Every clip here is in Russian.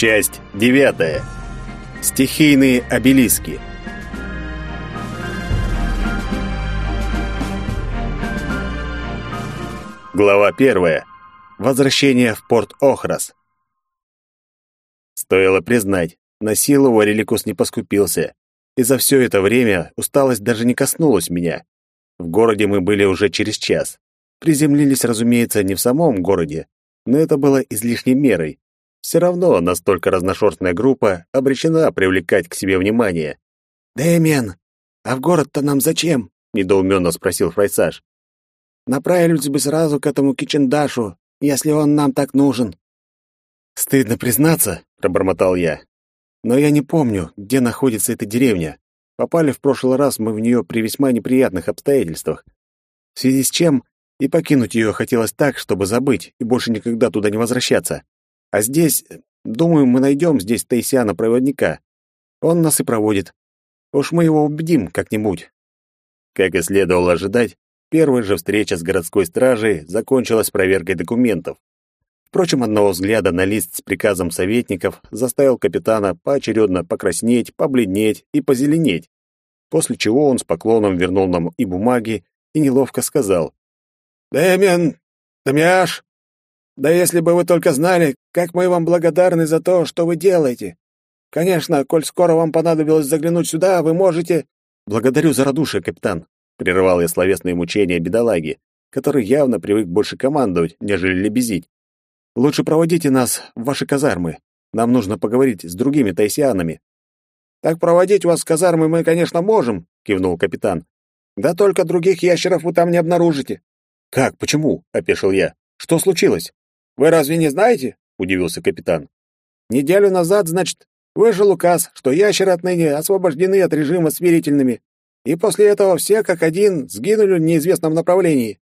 Часть девятая. Стихийные обелиски. Глава первая. Возвращение в порт Охрас. Стоило признать, на силу Вареликус не поскупился, и за все это время усталость даже не коснулась меня. В городе мы были уже через час. Приземлились, разумеется, не в самом городе, но это было излишней мерой. Все равно настолько разношерстная группа обречена привлекать к себе внимание. «Дэмиан, а в город-то нам зачем?» — недоуменно спросил Фрайсаж. «Направились бы сразу к этому Кичендашу, если он нам так нужен». «Стыдно признаться», — пробормотал я. «Но я не помню, где находится эта деревня. Попали в прошлый раз мы в нее при весьма неприятных обстоятельствах. В связи с чем и покинуть ее хотелось так, чтобы забыть и больше никогда туда не возвращаться. А здесь, думаю, мы найдем здесь Таисиана-проводника. Он нас и проводит. Уж мы его убедим как-нибудь». Как и следовало ожидать, первая же встреча с городской стражей закончилась проверкой документов. Впрочем, одного взгляда на лист с приказом советников заставил капитана поочередно покраснеть, побледнеть и позеленеть, после чего он с поклоном вернул нам и бумаги и неловко сказал «Дэмиан, Дамиаш, да если бы вы только знали, как мы вам благодарны за то, что вы делаете. Конечно, коль скоро вам понадобилось заглянуть сюда, вы можете...» «Благодарю за радушие, капитан», — прерывал я словесные мучения бедолаги, который явно привык больше командовать, нежели лебезить. «Лучше проводите нас в ваши казармы. Нам нужно поговорить с другими тайсианами». «Так проводить вас в казармы мы, конечно, можем», — кивнул капитан. «Да только других ящеров вы там не обнаружите. «Как? Почему?» — опешил я. «Что случилось?» «Вы разве не знаете?» — удивился капитан. «Неделю назад, значит, вышел указ, что ящеры отныне освобождены от режима смирительными, и после этого все как один сгинули в неизвестном направлении».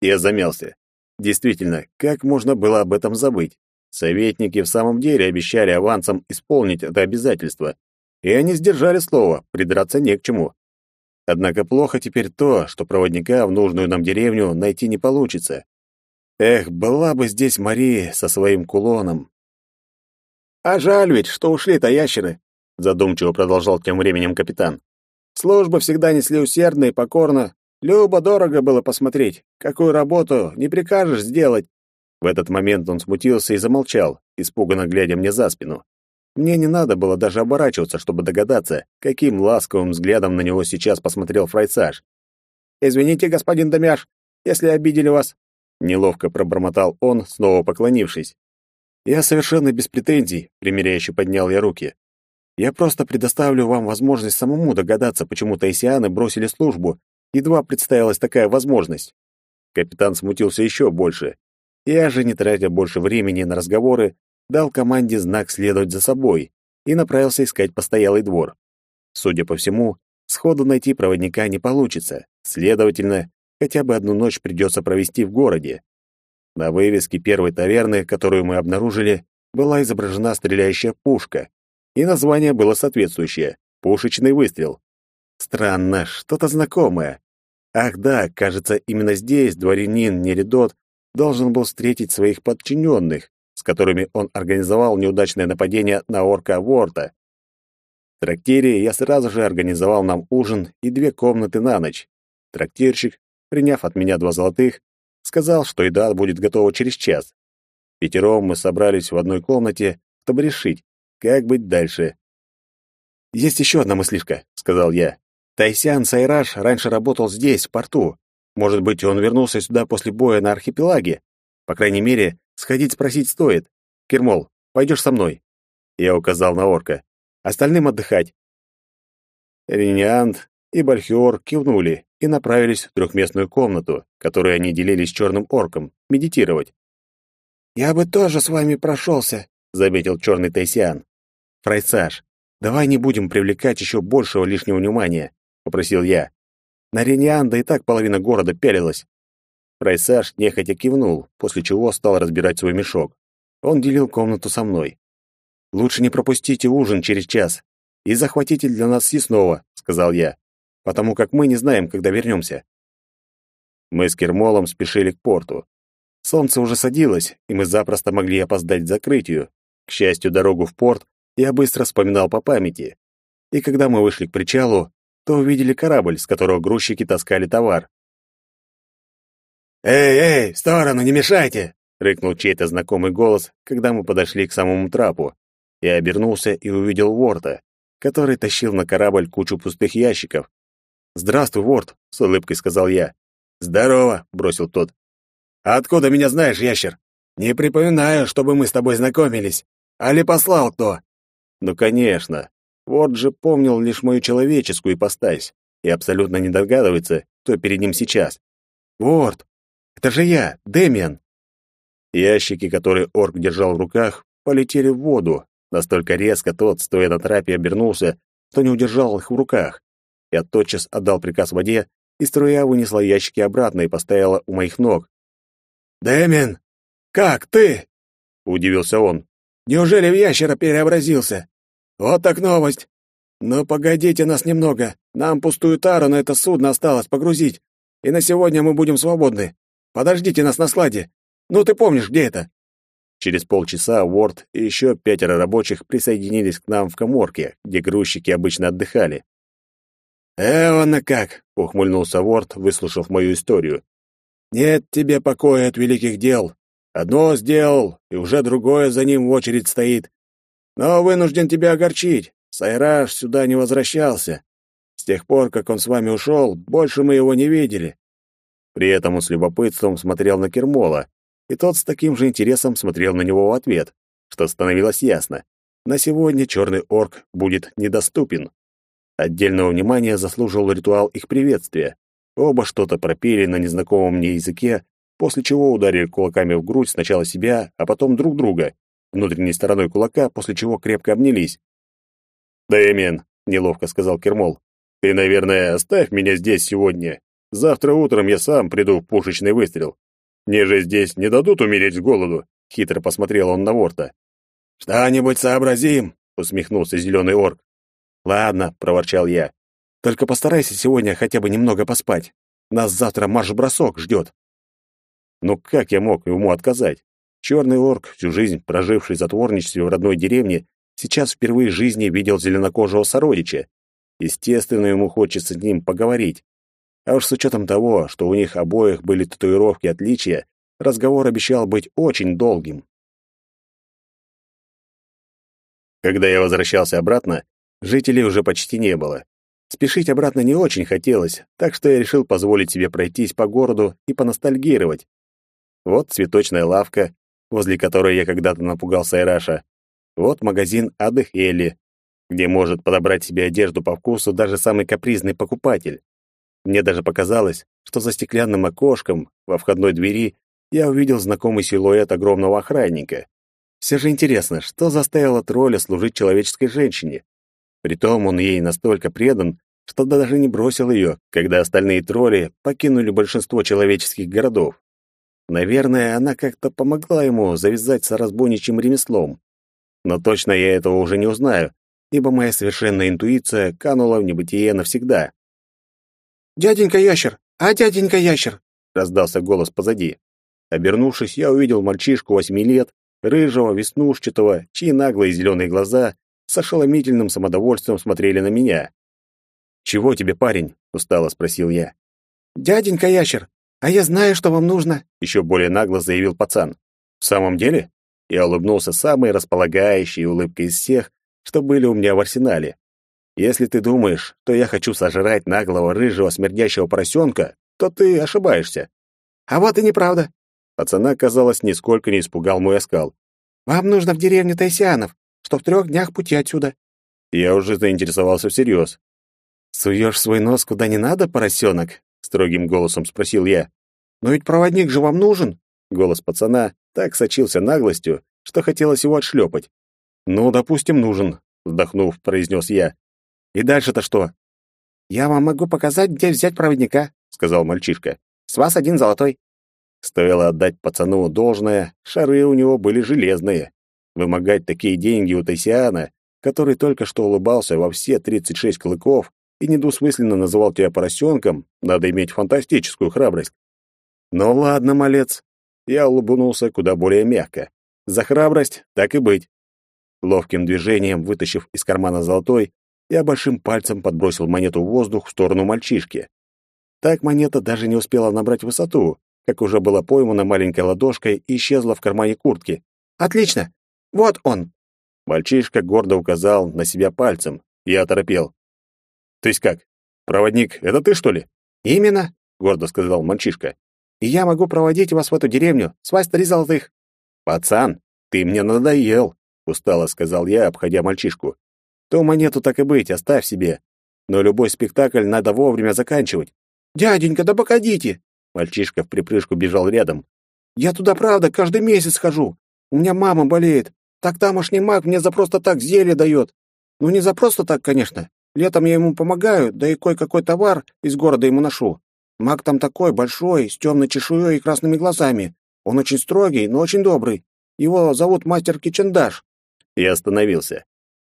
Я замялся. Действительно, как можно было об этом забыть? Советники в самом деле обещали авансом исполнить это обязательство, и они сдержали слово, придраться не к чему. Однако плохо теперь то, что проводника в нужную нам деревню найти не получится. Эх, была бы здесь Мария со своим кулоном. А жаль ведь, что ушли-то ящеры, задумчиво продолжал тем временем капитан. Службы всегда несли усердно и покорно. Любо-дорого было посмотреть, какую работу не прикажешь сделать. В этот момент он смутился и замолчал, испуганно глядя мне за спину. Мне не надо было даже оборачиваться, чтобы догадаться, каким ласковым взглядом на него сейчас посмотрел Фрайсаж. «Извините, господин Домяш, если обидели вас», — неловко пробормотал он, снова поклонившись. «Я совершенно без претензий», — примиряюще поднял я руки. «Я просто предоставлю вам возможность самому догадаться, почему таисианы бросили службу. Едва представилась такая возможность». Капитан смутился еще больше. Я же, не тратя больше времени на разговоры, дал команде знак следовать за собой и направился искать постоялый двор. Судя по всему, сходу найти проводника не получится, следовательно, хотя бы одну ночь придется провести в городе. На вывеске первой таверны, которую мы обнаружили, была изображена стреляющая пушка, и название было соответствующее — «Пушечный выстрел». Странно, что-то знакомое. Ах да, кажется, именно здесь дворянин Неридот должен был встретить своих подчиненных, с которыми он организовал неудачное нападение на орка Ворта. В трактире я сразу же организовал нам ужин и две комнаты на ночь. Трактирщик, приняв от меня два золотых, сказал, что еда будет готова через час. Пятером мы собрались в одной комнате, чтобы решить, как быть дальше. «Есть еще одна мыслишка», — сказал я. «Тайсян Сайраш раньше работал здесь, в порту. Может быть, он вернулся сюда после боя на архипелаге? По крайней мере, Сходить спросить стоит. Кермол, пойдешь со мной?» Я указал на орка. «Остальным отдыхать». Рениант и Бальхиор кивнули и направились в трехместную комнату, которую они делили с черным орком, медитировать. «Я бы тоже с вами прошелся», — заметил черный Тайсиан. «Фрайсаж, давай не будем привлекать еще большего лишнего внимания», — попросил я. На Ренианда и так половина города пялилась. Прайсаж нехотя кивнул, после чего стал разбирать свой мешок. Он делил комнату со мной. «Лучше не пропустите ужин через час и захватите для нас съестного», — сказал я, «потому как мы не знаем, когда вернемся». Мы с Кермолом спешили к порту. Солнце уже садилось, и мы запросто могли опоздать к закрытию. К счастью, дорогу в порт я быстро вспоминал по памяти. И когда мы вышли к причалу, то увидели корабль, с которого грузчики таскали товар. «Эй, эй, в сторону, не мешайте!» — рыкнул чей-то знакомый голос, когда мы подошли к самому трапу. Я обернулся и увидел Ворта, который тащил на корабль кучу пустых ящиков. «Здравствуй, Ворт», — с улыбкой сказал я. «Здорово», — бросил тот. «А откуда меня знаешь, ящер? Не припоминаю, чтобы мы с тобой знакомились. Али послал кто?» «Ну, конечно. Ворт же помнил лишь мою человеческую ипостась и абсолютно не догадывается, кто перед ним сейчас. Ворт, это же я, Дэмиан!» Ящики, которые орк держал в руках, полетели в воду. Настолько резко тот, стоя на трапе, обернулся, что не удержал их в руках. Я тотчас отдал приказ воде, и струя вынесла ящики обратно и поставила у моих ног. «Дэмин, как ты?» — удивился он. «Неужели в ящера переобразился? Вот так новость! Ну, погодите нас немного, нам пустую тару на это судно осталось погрузить, и на сегодня мы будем свободны. Подождите нас на складе. Ну, ты помнишь, где это?» Через полчаса Уорд и еще пятеро рабочих присоединились к нам в коморке, где грузчики обычно отдыхали. «Эвана как!» — ухмыльнулся Уорд, выслушав мою историю. «Нет тебе покоя от великих дел. Одно сделал, и уже другое за ним в очередь стоит. Но вынужден тебя огорчить. Сайраж сюда не возвращался. С тех пор, как он с вами ушел, больше мы его не видели. При этом он с любопытством смотрел на Кермола, и тот с таким же интересом смотрел на него в ответ, что становилось ясно. На сегодня черный орк будет недоступен. Отдельного внимания заслужил ритуал их приветствия. Оба что-то пропели на незнакомом мне языке, после чего ударили кулаками в грудь сначала себя, а потом друг друга, внутренней стороной кулака, после чего крепко обнялись. «Дэмиан», — неловко сказал Кермол, — «ты, наверное, оставь меня здесь сегодня. Завтра утром я сам приду в пушечный выстрел. Мне же здесь не дадут умереть с голоду», — хитро посмотрел он на Ворта. «Что-нибудь сообразим», — усмехнулся зеленый орк. «Ладно», — проворчал я. «Только постарайся сегодня хотя бы немного поспать. Нас завтра марш-бросок ждет». Ну как я мог ему отказать? Черный орк, всю жизнь проживший в затворничестве в родной деревне, сейчас впервые в жизни видел зеленокожего сородича. Естественно, ему хочется с ним поговорить. А уж с учетом того, что у них обоих были татуировки отличия, разговор обещал быть очень долгим. Когда я возвращался обратно, жителей уже почти не было. Спешить обратно не очень хотелось, так что я решил позволить себе пройтись по городу и поностальгировать. Вот цветочная лавка, возле которой я когда-то напугал Сайраша. Вот магазин Адых Элли, где может подобрать себе одежду по вкусу даже самый капризный покупатель. Мне даже показалось, что за стеклянным окошком во входной двери я увидел знакомый силуэт огромного охранника. Все же интересно, что заставило тролля служить человеческой женщине? Притом он ей настолько предан, что даже не бросил ее, когда остальные тролли покинули большинство человеческих городов. Наверное, она как-то помогла ему завязать с разбойничьим ремеслом. Но точно я этого уже не узнаю, ибо моя совершенная интуиция канула в небытие навсегда. «Дяденька Ящер! А, дяденька Ящер!» — раздался голос позади. Обернувшись, я увидел мальчишку восьми лет, рыжего, веснушчатого, чьи наглые зеленые глаза с ошеломительным самодовольством смотрели на меня. «Чего тебе, парень?» — устало спросил я. «Дяденька Ящер, а я знаю, что вам нужно», — еще более нагло заявил пацан. «В самом деле?» Я улыбнулся самой располагающей улыбкой из всех, что были у меня в арсенале. Если ты думаешь, что я хочу сожрать наглого рыжего смердящего поросенка, то ты ошибаешься. А вот и неправда. Пацана, казалось, нисколько не испугал мой оскал. Вам нужно в деревню Тайсианов, что в трех днях пути отсюда. Я уже заинтересовался всерьез. «Суешь свой нос куда не надо, поросенок?» — строгим голосом спросил я. «Но ведь проводник же вам нужен!» Голос пацана так сочился наглостью, что хотелось его отшлепать. «Ну, допустим, нужен», — вздохнув, произнес я. И дальше-то что? Я вам могу показать, где взять проводника, сказал мальчишка. С вас один золотой. Стоило отдать пацану должное, шары у него были железные. Вымогать такие деньги у Тайсиана, который только что улыбался во все 36 клыков и недвусмысленно называл тебя поросенком, надо иметь фантастическую храбрость. Ну ладно, малец. Я улыбнулся куда более мягко. За храбрость так и быть. Ловким движением, вытащив из кармана золотой, я большим пальцем подбросил монету в воздух в сторону мальчишки. Так монета даже не успела набрать высоту, как уже была поймана маленькой ладошкой и исчезла в кармане куртки. «Отлично! Вот он!» Мальчишка гордо указал на себя пальцем. Я оторопел. «То есть как? Проводник — это ты, что ли?» «Именно», — гордо сказал мальчишка. «И я могу проводить вас в эту деревню. С вас три золотых». «Пацан, ты мне надоел», — устало сказал я, обходя мальчишку. «То монету так и быть, оставь себе. Но любой спектакль надо вовремя заканчивать». «Дяденька, да погодите!» Мальчишка в припрыжку бежал рядом. «Я туда, правда, каждый месяц хожу. У меня мама болеет. Так тамошний маг мне за просто так зелье дает. Ну, не за просто так, конечно. Летом я ему помогаю, да и кое-какой товар из города ему ношу. Маг там такой, большой, с темной чешуей и красными глазами. Он очень строгий, но очень добрый. Его зовут мастер Кичендаш». Я остановился.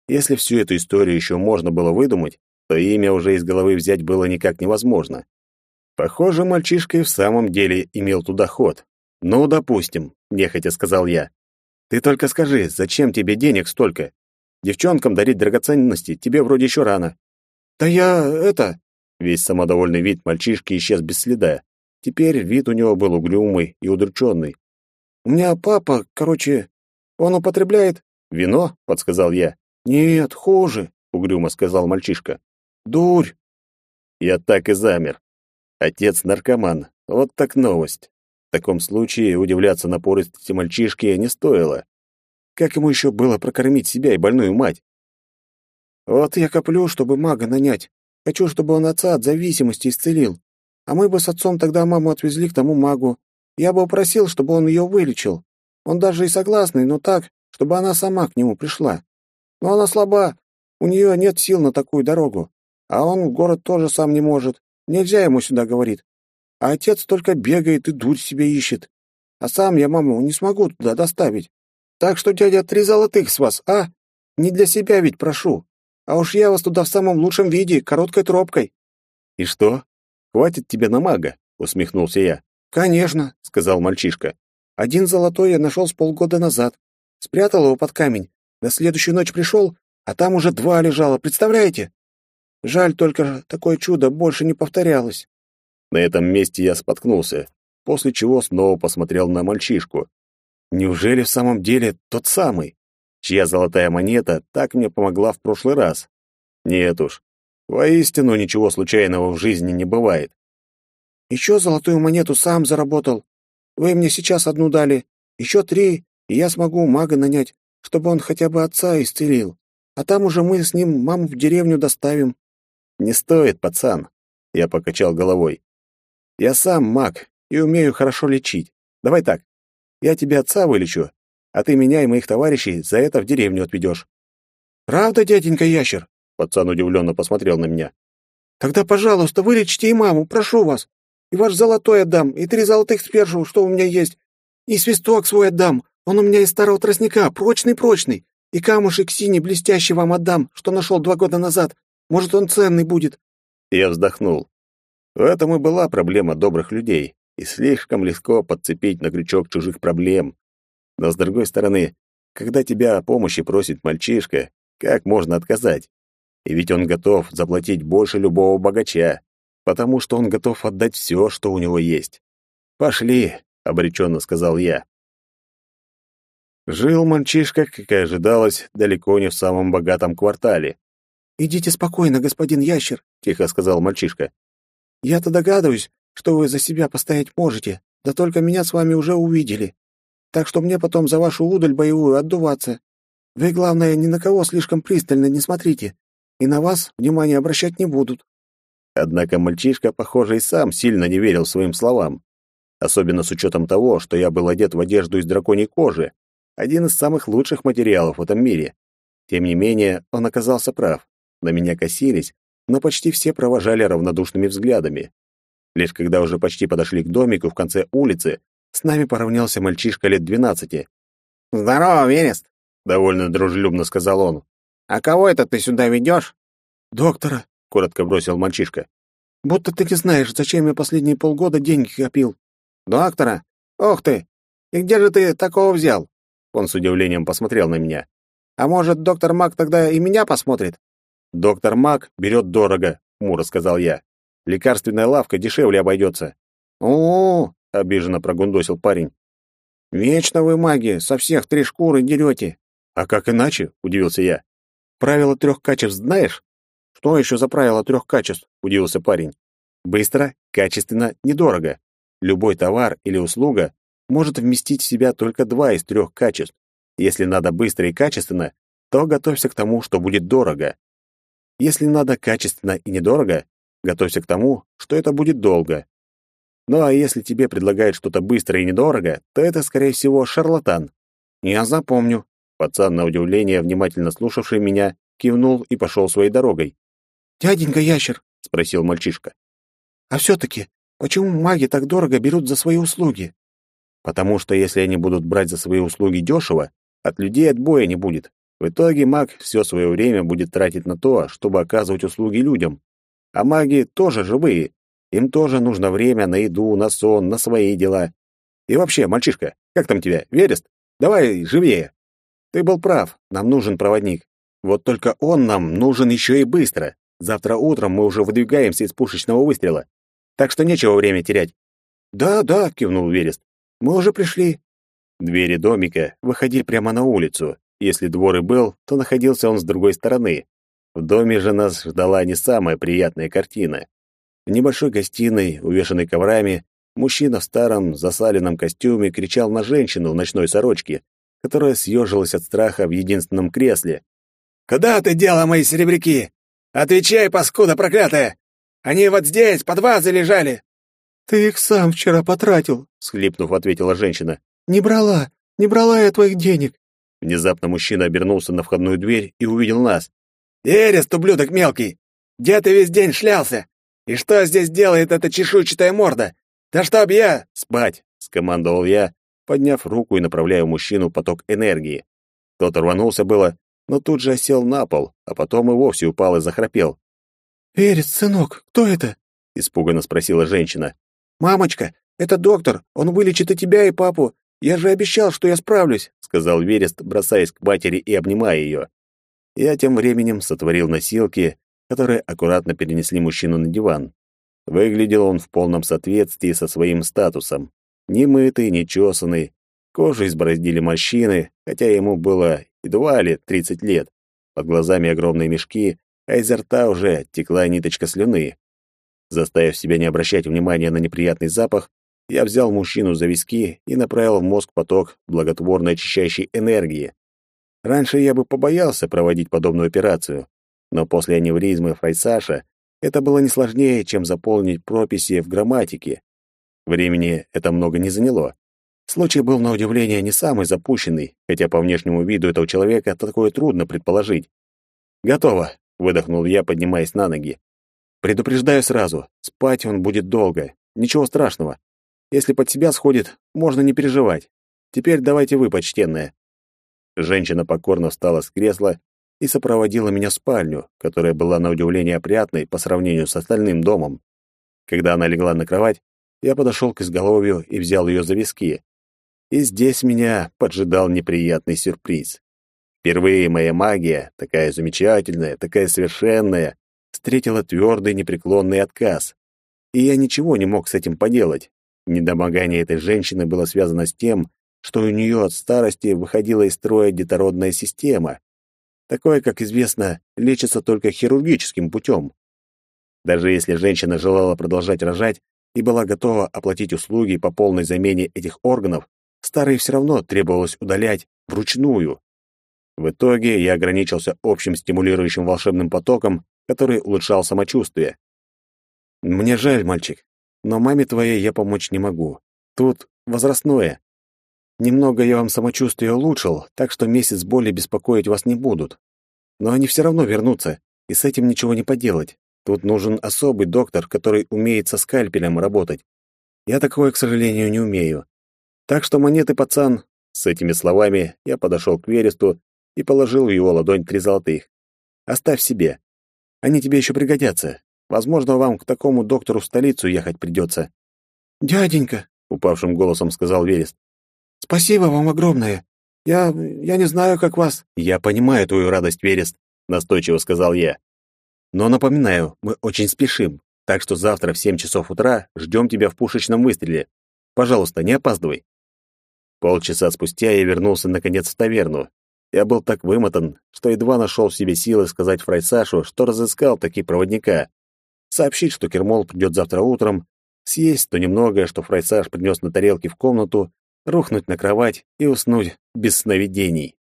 Если всю эту историю еще можно было выдумать, то имя уже из головы взять было никак невозможно. Похоже, мальчишка и в самом деле имел туда ход. «Ну, допустим», — нехотя сказал я. «Ты только скажи, зачем тебе денег столько? Девчонкам дарить драгоценности тебе вроде еще рано». «Да я... это...» Весь самодовольный вид мальчишки исчез без следа. Теперь вид у него был угрюмый и удрученный. «У меня папа, короче, он употребляет...» «Вино?» — подсказал я. «Нет, хуже», — угрюмо сказал мальчишка. «Дурь». Я так и замер. Отец наркоман. Вот так новость. Таком случае удивляться напористости мальчишки не стоило. Как ему еще было прокормить себя и больную мать? Вот я коплю, чтобы мага нанять. Хочу, чтобы он отца от зависимости исцелил. А мы бы с отцом тогда маму отвезли к тому магу. Я бы упросил, чтобы он ее вылечил. Он даже и согласный, но так, чтобы она сама к нему пришла. Но она слаба, у нее нет сил на такую дорогу. А он в город тоже сам не может. Нельзя ему сюда, говорит. А отец только бегает и дурь себе ищет. А сам я маму не смогу туда доставить. Так что, дядя, три золотых с вас, а? Не для себя ведь прошу. А уж я вас туда в самом лучшем виде, короткой тропкой. И что? Хватит тебе на мага, усмехнулся я. Конечно, сказал мальчишка. Один золотой я нашел с полгода назад. Спрятал его под камень. На следующую ночь пришел, а там уже два лежало, представляете? Жаль только, такое чудо больше не повторялось. На этом месте я споткнулся, после чего снова посмотрел на мальчишку. Неужели в самом деле тот самый, чья золотая монета так мне помогла в прошлый раз? Нет уж, воистину ничего случайного в жизни не бывает. Еще золотую монету сам заработал. Вы мне сейчас одну дали, еще три, и я смогу мага нанять, чтобы он хотя бы отца исцелил. А там уже мы с ним маму в деревню доставим. «Не стоит, пацан», — я покачал головой. «Я сам маг и умею хорошо лечить. Давай так, я тебе отца вылечу, а ты меня и моих товарищей за это в деревню отведешь». «Правда, дяденька Ящер?» — пацан удивленно посмотрел на меня. «Тогда, пожалуйста, вылечите и маму, прошу вас. И ваш золотой отдам, и три золотых спершу, что у меня есть. И свисток свой отдам, он у меня из старого тростника, прочный-прочный. И камушек синий блестящий вам отдам, что нашел два года назад. Может, он ценный будет. Я вздохнул. В этом и была проблема добрых людей, и слишком легко подцепить на крючок чужих проблем. Но с другой стороны, когда тебя о помощи просит мальчишка, как можно отказать? И ведь он готов заплатить больше любого богача, потому что он готов отдать все, что у него есть. «Пошли», — обреченно сказал я. Жил мальчишка, как и ожидалось, далеко не в самом богатом квартале. «Идите спокойно, господин ящер», — тихо сказал мальчишка. «Я-то догадываюсь, что вы за себя постоять можете, да только меня с вами уже увидели. Так что мне потом за вашу удаль боевую отдуваться. Вы, главное, ни на кого слишком пристально не смотрите, и на вас внимание обращать не будут». Однако мальчишка, похоже, и сам сильно не верил своим словам. Особенно с учетом того, что я был одет в одежду из драконьей кожи, один из самых лучших материалов в этом мире. Тем не менее, он оказался прав. На меня косились, но почти все провожали равнодушными взглядами. Лишь когда уже почти подошли к домику в конце улицы, с нами поравнялся мальчишка лет двенадцати. «Здорово, Верест!» — довольно дружелюбно сказал он. «А кого это ты сюда ведешь?» «Доктора», — коротко бросил мальчишка. «Будто ты не знаешь, зачем я последние полгода деньги копил». «Доктора? Ох ты! И где же ты такого взял?» Он с удивлением посмотрел на меня. А может, доктор Мак тогда и меня посмотрит? Доктор Мак берет дорого, хмуро сказал я. Лекарственная лавка дешевле обойдется. О, -о, -о обиженно прогундосил парень. Вечно вы, маги, со всех три шкуры дерете. А как иначе? удивился я. Правило трех качеств знаешь? Что еще за правило трех качеств? удивился парень. Быстро, качественно, недорого. Любой товар или услуга может вместить в себя только два из трех качеств. Если надо быстро и качественно, то готовься к тому, что будет дорого. Если надо качественно и недорого, готовься к тому, что это будет долго. Ну а если тебе предлагают что-то быстро и недорого, то это, скорее всего, шарлатан. Я запомню. Пацан, на удивление, внимательно слушавший меня, кивнул и пошел своей дорогой. «Дяденька Ящер», — спросил мальчишка, а все-таки, почему маги так дорого берут за свои услуги? Потому что если они будут брать за свои услуги дешево, от людей отбоя не будет. В итоге маг все свое время будет тратить на то, чтобы оказывать услуги людям. А маги тоже живые. Им тоже нужно время на еду, на сон, на свои дела. И вообще, мальчишка, как там тебя, Верест? Давай живее. Ты был прав, нам нужен проводник. Вот только он нам нужен еще и быстро. Завтра утром мы уже выдвигаемся из пушечного выстрела. Так что нечего время терять. Да, да, кивнул Верест. Мы уже пришли. Двери домика выходили прямо на улицу. Если двор и был, то находился он с другой стороны. В доме же нас ждала не самая приятная картина. В небольшой гостиной, увешанной коврами, мужчина в старом засаленном костюме кричал на женщину в ночной сорочке, которая съежилась от страха в единственном кресле. «Куда ты дела мои серебряки? Отвечай, паскуда проклятая! Они вот здесь, под вазой лежали!» «Ты их сам вчера потратил», — схлипнув, ответила женщина. «Не брала, не брала я твоих денег». Внезапно мужчина обернулся на входную дверь и увидел нас. «Эрест, ублюдок мелкий! Где ты весь день шлялся? И что здесь делает эта чешуйчатая морда? Да чтоб я...» «Спать!» — скомандовал я, подняв руку и направляя мужчину поток энергии. Тот рванулся было, но тут же осел на пол, а потом и вовсе упал и захрапел. «Перец, сынок, кто это?» — испуганно спросила женщина. «Мамочка, это доктор. Он вылечит и тебя, и папу. Я же обещал, что я справлюсь», — сказал Верест, бросаясь к матери и обнимая ее. Я тем временем сотворил носилки, которые аккуратно перенесли мужчину на диван. Выглядел он в полном соответствии со своим статусом. Не мытый, не чесанный, кожу избороздили морщины, хотя ему было едва ли тридцать лет. Под глазами огромные мешки, а изо рта уже текла ниточка слюны. Заставив себя не обращать внимания на неприятный запах, я взял мужчину за виски и направил в мозг поток благотворно очищающей энергии. Раньше я бы побоялся проводить подобную операцию, но после аневризмы Фрайсаша это было не сложнее, чем заполнить прописи в грамматике. Времени это много не заняло. Случай был, на удивление, не самый запущенный, хотя по внешнему виду этого человека такое трудно предположить. «Готово», выдохнул я, поднимаясь на ноги. Предупреждаю сразу, спать он будет долго. Ничего страшного. Если под себя сходит, можно не переживать. Теперь давайте вы, почтенная. Женщина покорно встала с кресла и сопроводила меня в спальню, которая была на удивление опрятной по сравнению с остальным домом. Когда она легла на кровать, я подошел к изголовью и взял ее за виски. И здесь меня поджидал неприятный сюрприз. Впервые моя магия, такая замечательная, такая совершенная, встретила твердый непреклонный отказ. И я ничего не мог с этим поделать. Недомогание этой женщины было связано с тем, что у нее от старости выходила из строя детородная система. Такое, как известно, лечится только хирургическим путем. Даже если женщина желала продолжать рожать и была готова оплатить услуги по полной замене этих органов, старые все равно требовалось удалять вручную. В итоге я ограничился общим стимулирующим волшебным потоком, который улучшал самочувствие. Мне жаль, мальчик, но маме твоей я помочь не могу. Тут возрастное. Немного я вам самочувствие улучшил, так что месяц боли беспокоить вас не будут. Но они все равно вернутся, и с этим ничего не поделать. Тут нужен особый доктор, который умеет со скальпелем работать. Я такое, к сожалению, не умею. Так что монеты, пацан. С этими словами я подошел к Вересту и положил в его ладонь три золотых. «Оставь себе. Они тебе еще пригодятся. Возможно, вам к такому доктору в столицу ехать придется». «Дяденька», — упавшим голосом сказал Верест, «спасибо вам огромное. Я... я не знаю, как вас...» «Я понимаю твою радость, Верест», — настойчиво сказал я. «Но напоминаю, мы очень спешим, так что завтра в семь часов утра ждем тебя в пушечном выстреле. Пожалуйста, не опаздывай». Полчаса спустя я вернулся наконец в таверну. Я был так вымотан, что едва нашел в себе силы сказать Фрайсашу, что разыскал таки проводника. Сообщить, что Кермол придет завтра утром, съесть то немногое, что Фрайсаж принес на тарелке в комнату, рухнуть на кровать и уснуть без сновидений.